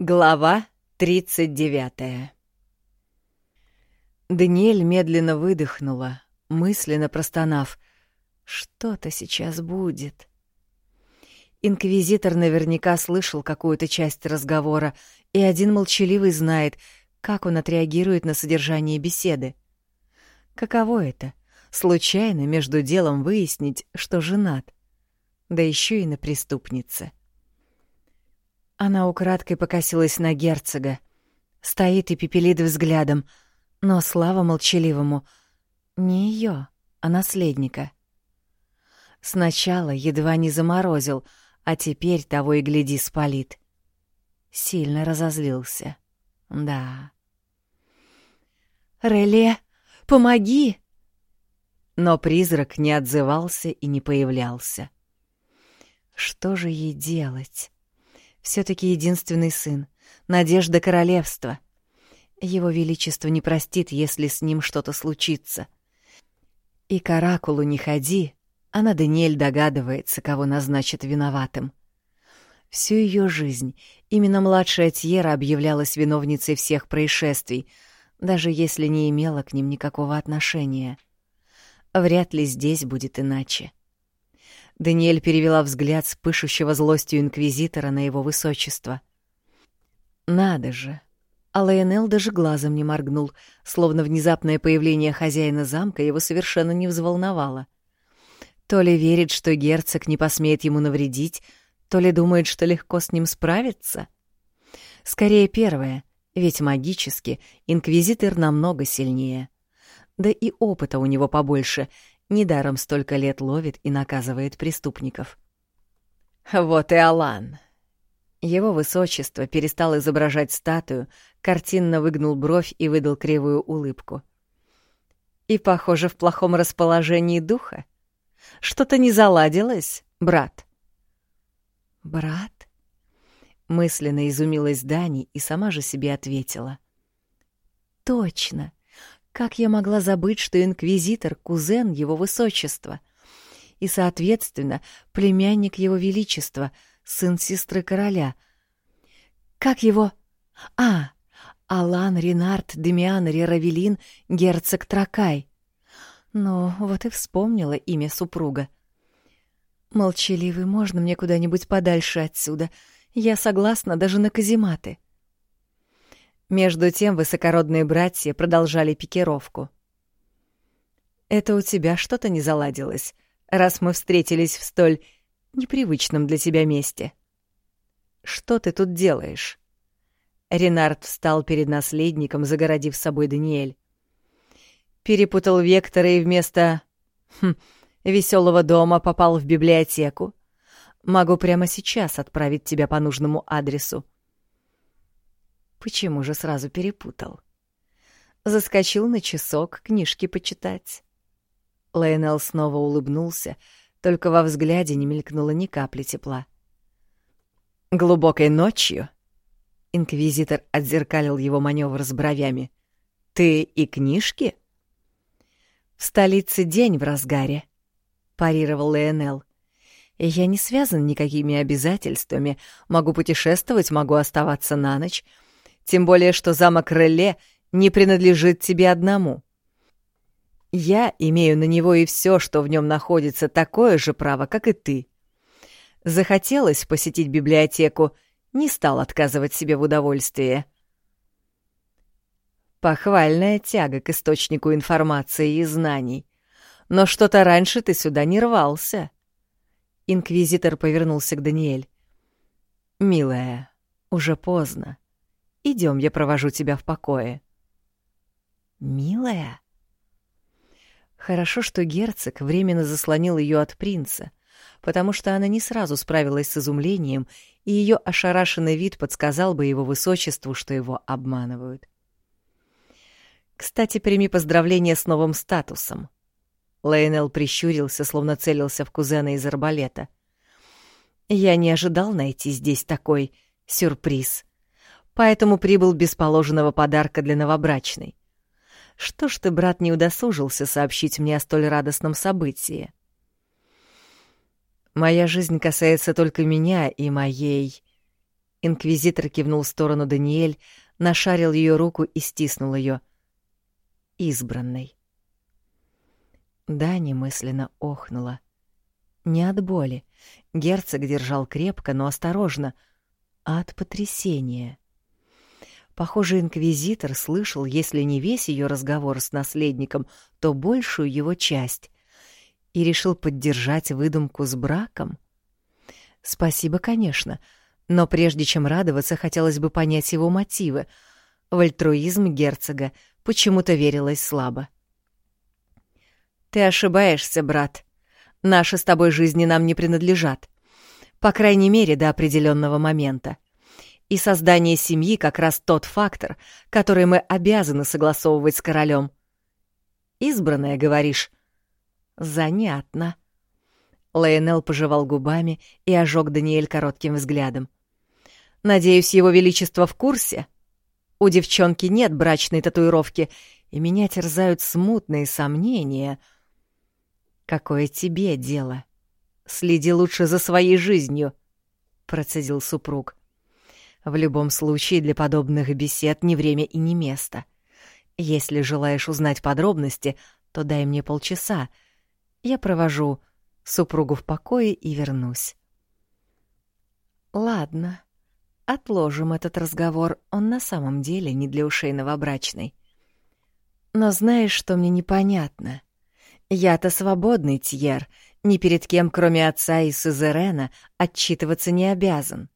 Глава 39 Даниэль медленно выдохнула, мысленно простонав. «Что-то сейчас будет». Инквизитор наверняка слышал какую-то часть разговора, и один молчаливый знает, как он отреагирует на содержание беседы. Каково это — случайно между делом выяснить, что женат, да еще и на преступнице. Она украдкой покосилась на герцога. Стоит и пепелит взглядом, но слава молчаливому. Не ее, а наследника. Сначала едва не заморозил, а теперь того и гляди спалит. Сильно разозлился. Да. «Реле, помоги!» Но призрак не отзывался и не появлялся. Что же ей делать? Все-таки единственный сын, надежда королевства. Его Величество не простит, если с ним что-то случится. И к Оракулу не ходи, а на Даниэль догадывается, кого назначат виноватым. Всю ее жизнь именно младшая Тьера объявлялась виновницей всех происшествий, даже если не имела к ним никакого отношения. Вряд ли здесь будет иначе. — Даниэль перевела взгляд с пышущего злостью инквизитора на его высочество. «Надо же!» А Лайонел даже глазом не моргнул, словно внезапное появление хозяина замка его совершенно не взволновало. То ли верит, что герцог не посмеет ему навредить, то ли думает, что легко с ним справиться. Скорее первое, ведь магически инквизитор намного сильнее. Да и опыта у него побольше, Недаром столько лет ловит и наказывает преступников. Вот и Алан. Его высочество перестал изображать статую, картинно выгнул бровь и выдал кривую улыбку. И, похоже, в плохом расположении духа. Что-то не заладилось, брат. Брат? Мысленно изумилась Дани и сама же себе ответила. Точно. Как я могла забыть, что инквизитор — кузен его высочества? И, соответственно, племянник его величества, сын сестры короля. Как его... А, Алан Ренард Демиан Реравелин, герцог Тракай. Ну, вот и вспомнила имя супруга. Молчаливый, можно мне куда-нибудь подальше отсюда? Я согласна даже на казематы. Между тем высокородные братья продолжали пикировку. «Это у тебя что-то не заладилось, раз мы встретились в столь непривычном для тебя месте. Что ты тут делаешь?» Ренард встал перед наследником, загородив собой Даниэль. Перепутал векторы и вместо хм, веселого дома попал в библиотеку. Могу прямо сейчас отправить тебя по нужному адресу. Почему же сразу перепутал? Заскочил на часок книжки почитать. Лайонел снова улыбнулся, только во взгляде не мелькнуло ни капли тепла. «Глубокой ночью?» Инквизитор отзеркалил его маневр с бровями. «Ты и книжки?» «В столице день в разгаре», — парировал Лайонел. «Я не связан никакими обязательствами, могу путешествовать, могу оставаться на ночь, тем более, что замок Реле не принадлежит тебе одному. Я имею на него и все, что в нем находится, такое же право, как и ты. Захотелось посетить библиотеку, не стал отказывать себе в удовольствии. Похвальная тяга к источнику информации и знаний. Но что-то раньше ты сюда не рвался. Инквизитор повернулся к Даниэль. «Милая, уже поздно. Идем, я провожу тебя в покое. Милая? Хорошо, что герцог временно заслонил ее от принца, потому что она не сразу справилась с изумлением, и ее ошарашенный вид подсказал бы его высочеству, что его обманывают. «Кстати, прими поздравление с новым статусом». Лейнел прищурился, словно целился в кузена из арбалета. «Я не ожидал найти здесь такой сюрприз поэтому прибыл без положенного подарка для новобрачной. Что ж ты, брат, не удосужился сообщить мне о столь радостном событии? Моя жизнь касается только меня и моей... Инквизитор кивнул в сторону Даниэль, нашарил ее руку и стиснул ее. Избранной. Дани мысленно охнула. Не от боли. Герцог держал крепко, но осторожно, а от потрясения. Похоже, инквизитор слышал, если не весь ее разговор с наследником, то большую его часть, и решил поддержать выдумку с браком. Спасибо, конечно, — но прежде чем радоваться, хотелось бы понять его мотивы. В альтруизм герцога почему-то верилось слабо. «Ты ошибаешься, брат. Наши с тобой жизни нам не принадлежат. По крайней мере, до определенного момента. И создание семьи как раз тот фактор, который мы обязаны согласовывать с королем. Избранная, говоришь? Занятно. Лейнел пожевал губами и ожег Даниэль коротким взглядом. Надеюсь, его величество в курсе? У девчонки нет брачной татуировки, и меня терзают смутные сомнения. Какое тебе дело? Следи лучше за своей жизнью, процедил супруг. В любом случае, для подобных бесед ни время и ни место. Если желаешь узнать подробности, то дай мне полчаса. Я провожу супругу в покое и вернусь. Ладно, Отложим этот разговор, он на самом деле не для ушей новобрачной. Но знаешь, что мне непонятно? Я-то свободный, Тьер, ни перед кем, кроме отца и Сюзерена, отчитываться не обязан.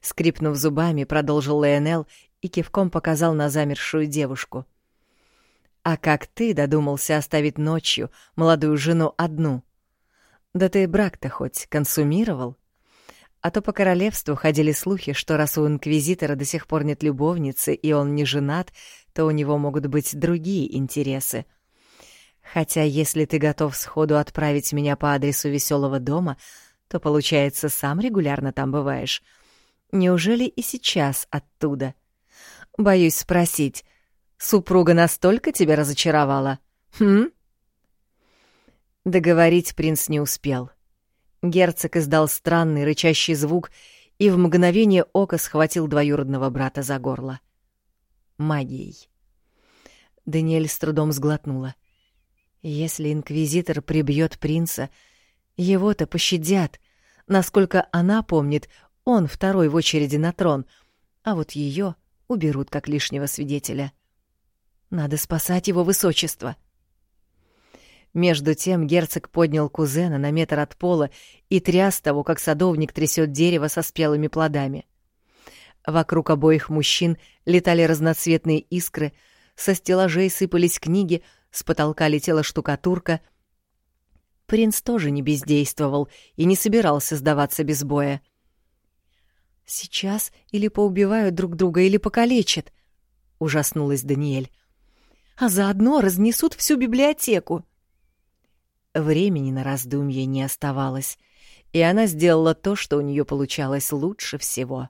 Скрипнув зубами, продолжил Леонел и кивком показал на замершую девушку. «А как ты додумался оставить ночью молодую жену одну? Да ты брак-то хоть консумировал?» А то по королевству ходили слухи, что раз у инквизитора до сих пор нет любовницы и он не женат, то у него могут быть другие интересы. Хотя если ты готов сходу отправить меня по адресу веселого дома, то, получается, сам регулярно там бываешь. Неужели и сейчас оттуда? Боюсь спросить, супруга настолько тебя разочаровала? Хм? Договорить принц не успел — Герцог издал странный рычащий звук и в мгновение ока схватил двоюродного брата за горло. Магией. Даниэль с трудом сглотнула. Если инквизитор прибьет принца, его-то пощадят. Насколько она помнит, он второй в очереди на трон, а вот ее уберут как лишнего свидетеля. Надо спасать его высочество. — между тем герцог поднял кузена на метр от пола и тряс того, как садовник трясет дерево со спелыми плодами. Вокруг обоих мужчин летали разноцветные искры, со стеллажей сыпались книги, с потолка летела штукатурка. Принц тоже не бездействовал и не собирался сдаваться без боя. «Сейчас или поубивают друг друга, или покалечат», — ужаснулась Даниэль. «А заодно разнесут всю библиотеку». Времени на раздумье не оставалось, и она сделала то, что у нее получалось лучше всего.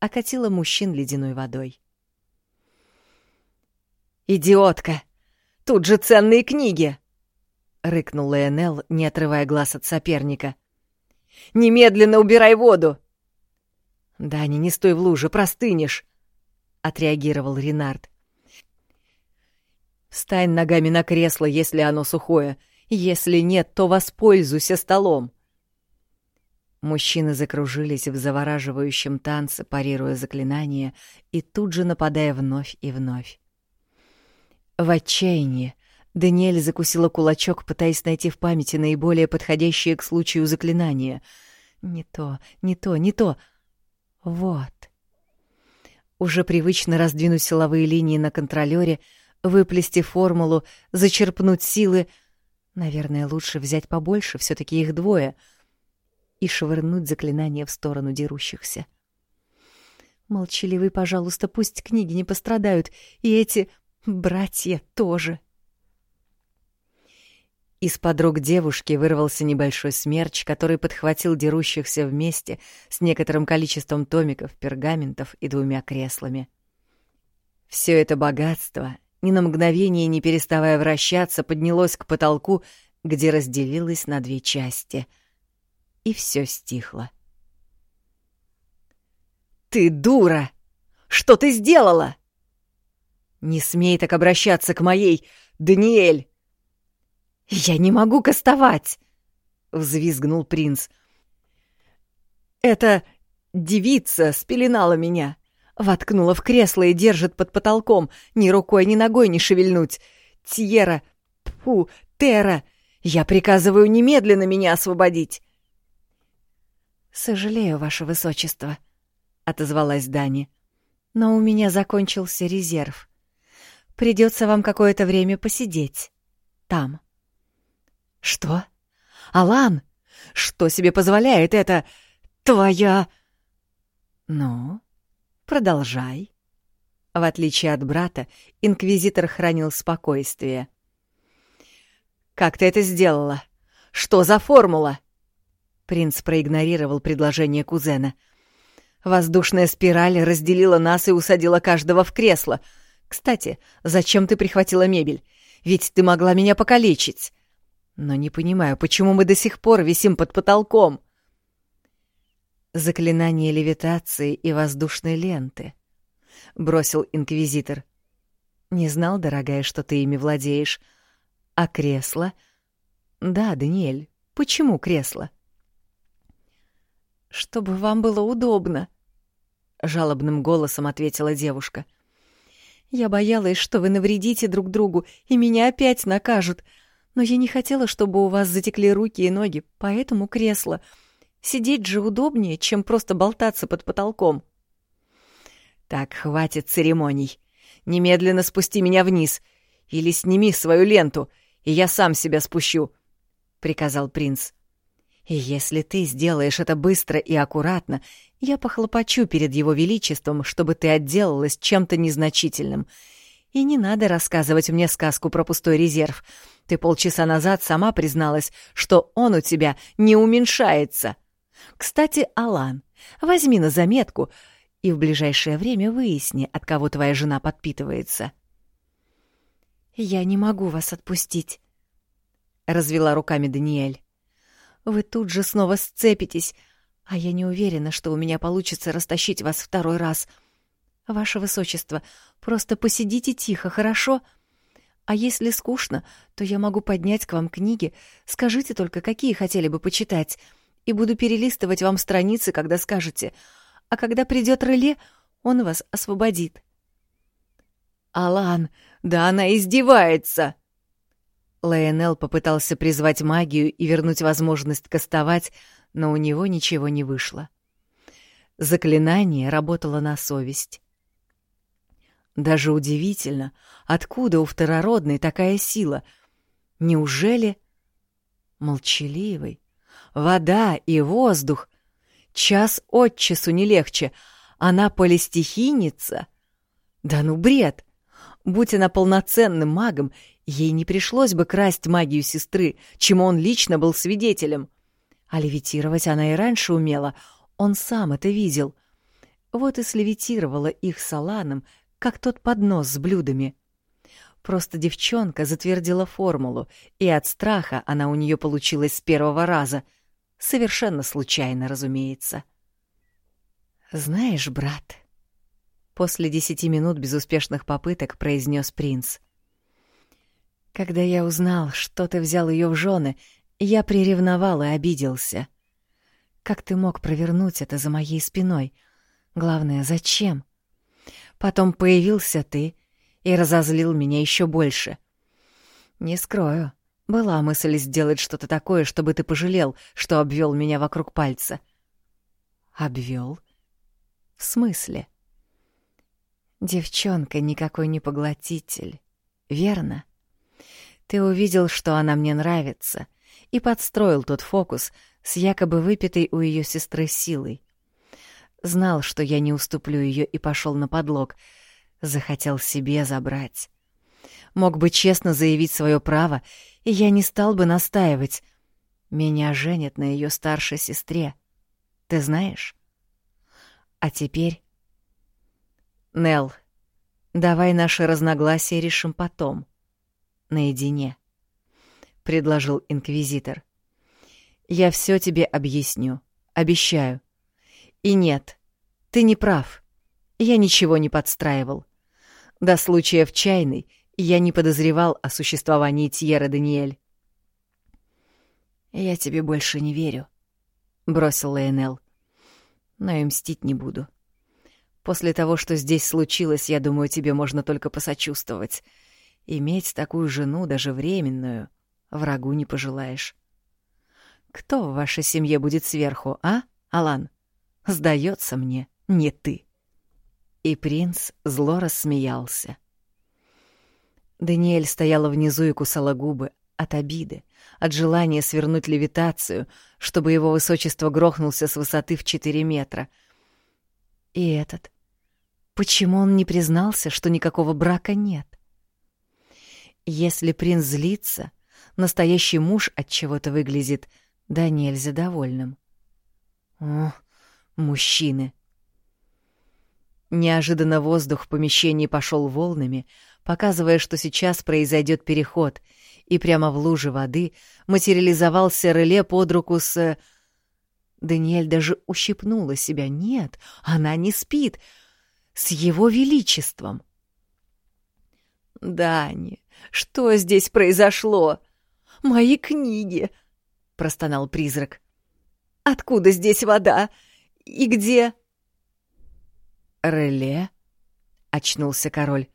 Окатила мужчин ледяной водой. «Идиотка! Тут же ценные книги!» — рыкнул Леонел, не отрывая глаз от соперника. «Немедленно убирай воду!» «Дани, не стой в луже, простынешь!» — отреагировал Ренард. «Встань ногами на кресло, если оно сухое, если нет, то воспользуйся столом. Мужчины закружились в завораживающем танце, парируя заклинания и тут же нападая вновь и вновь. В отчаянии Даниэль закусила кулачок, пытаясь найти в памяти наиболее подходящее к случаю заклинание. Не то, не то, не то. Вот. Уже привычно раздвинуть силовые линии на контролёре, выплести формулу, зачерпнуть силы — Наверное, лучше взять побольше, все таки их двое, и швырнуть заклинание в сторону дерущихся. Молчаливый, пожалуйста, пусть книги не пострадают, и эти братья тоже. Из-под рук девушки вырвался небольшой смерч, который подхватил дерущихся вместе с некоторым количеством томиков, пергаментов и двумя креслами. Все это богатство ни на мгновение не переставая вращаться, поднялось к потолку, где разделилось на две части. И все стихло. «Ты дура! Что ты сделала?» «Не смей так обращаться к моей, Даниэль!» «Я не могу кастовать!» — взвизгнул принц. «Это девица спеленала меня, воткнула в кресло и держит под потолком, ни рукой, ни ногой не шевельнуть. Тьера, фу, Тера, я приказываю немедленно меня освободить!» «Сожалею, ваше высочество», — отозвалась Дани. «Но у меня закончился резерв. Придется вам какое-то время посидеть. Там». «Что? Алан? Что себе позволяет это твоя...» «Ну, продолжай». В отличие от брата, инквизитор хранил спокойствие. «Как ты это сделала? Что за формула?» Принц проигнорировал предложение кузена. «Воздушная спираль разделила нас и усадила каждого в кресло. Кстати, зачем ты прихватила мебель? Ведь ты могла меня покалечить. Но не понимаю, почему мы до сих пор висим под потолком?» «Заклинание левитации и воздушной ленты», — бросил инквизитор. «Не знал, дорогая, что ты ими владеешь. А кресло?» «Да, Даниэль, почему кресло?» «Чтобы вам было удобно», — жалобным голосом ответила девушка. «Я боялась, что вы навредите друг другу, и меня опять накажут. Но я не хотела, чтобы у вас затекли руки и ноги, поэтому кресло. Сидеть же удобнее, чем просто болтаться под потолком». «Так, хватит церемоний. Немедленно спусти меня вниз. Или сними свою ленту, и я сам себя спущу», — приказал принц. И если ты сделаешь это быстро и аккуратно, я похлопочу перед его величеством, чтобы ты отделалась чем-то незначительным. И не надо рассказывать мне сказку про пустой резерв. Ты полчаса назад сама призналась, что он у тебя не уменьшается. Кстати, Алан, возьми на заметку и в ближайшее время выясни, от кого твоя жена подпитывается. «Я не могу вас отпустить», — развела руками Даниэль. Вы тут же снова сцепитесь, а я не уверена, что у меня получится растащить вас второй раз. Ваше высочество, просто посидите тихо, хорошо? А если скучно, то я могу поднять к вам книги. Скажите только, какие хотели бы почитать, и буду перелистывать вам страницы, когда скажете. А когда придет Реле, он вас освободит. Алан, да она издевается! Лайонел попытался призвать магию и вернуть возможность кастовать, но у него ничего не вышло. Заклинание работало на совесть. Даже удивительно, откуда у второродной такая сила? Неужели... Молчаливый. Вода и воздух. Час от часу не легче. Она полистихийница? Да ну бред! Будь она полноценным магом, ей не пришлось бы красть магию сестры, чему он лично был свидетелем. А левитировать она и раньше умела, он сам это видел. Вот и слевитировала их с Аланом, как тот поднос с блюдами. Просто девчонка затвердила формулу, и от страха она у нее получилась с первого раза. Совершенно случайно, разумеется. «Знаешь, брат», После десяти минут безуспешных попыток произнес принц. «Когда я узнал, что ты взял ее в жены, я приревновал и обиделся. Как ты мог провернуть это за моей спиной? Главное, зачем? Потом появился ты и разозлил меня еще больше. Не скрою, была мысль сделать что-то такое, чтобы ты пожалел, что обвел меня вокруг пальца. Обвел? В смысле? Девчонка никакой не поглотитель, верно? Ты увидел, что она мне нравится, и подстроил тот фокус с якобы выпитой у ее сестры силой. Знал, что я не уступлю ее и пошел на подлог. Захотел себе забрать. Мог бы честно заявить свое право, и я не стал бы настаивать. Меня женят на ее старшей сестре. Ты знаешь? А теперь Нел, давай наши разногласия решим потом. Наедине, предложил инквизитор. Я все тебе объясню, обещаю. И нет, Ты не прав. Я ничего не подстраивал. До случая в чайной я не подозревал о существовании Тьера Даниэль. «Я тебе больше не верю», — бросил Лейнел. «Но и мстить не буду. После того, что здесь случилось, я думаю, тебе можно только посочувствовать. Иметь такую жену, даже временную, врагу не пожелаешь. Кто в вашей семье будет сверху, а, Алан? Сдается мне, не ты. И принц зло рассмеялся. Даниэль стояла внизу и кусала губы от обиды, от желания свернуть левитацию, чтобы его высочество грохнулся с высоты в четыре метра. И этот. Почему он не признался, что никакого брака нет? Если принц злится, настоящий муж от чего-то выглядит да нельзя довольным. О, мужчины! Неожиданно воздух в помещении пошел волнами, показывая, что сейчас произойдет переход, и прямо в луже воды материализовался реле под руку с... Даниэль даже ущипнула себя. Нет, она не спит. С его величеством. «Дани, что здесь произошло? Мои книги!» — простонал призрак. «Откуда здесь вода? И где...» «Реле?» — очнулся король.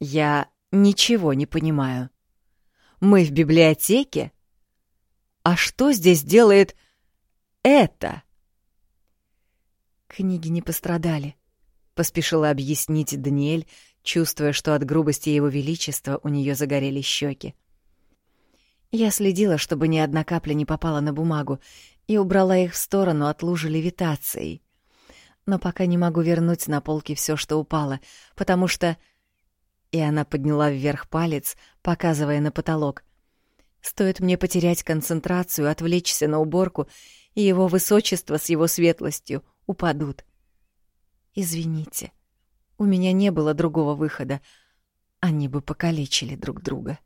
«Я ничего не понимаю. Мы в библиотеке? А что здесь делает это?» «Книги не пострадали», — поспешила объяснить Даниэль, чувствуя, что от грубости его величества у нее загорели щеки. Я следила, чтобы ни одна капля не попала на бумагу, и убрала их в сторону от лужи левитацией. Но пока не могу вернуть на полки все, что упало, потому что... И она подняла вверх палец, показывая на потолок. Стоит мне потерять концентрацию, отвлечься на уборку, и его высочество с его светлостью упадут. Извините, у меня не было другого выхода. Они бы покалечили друг друга.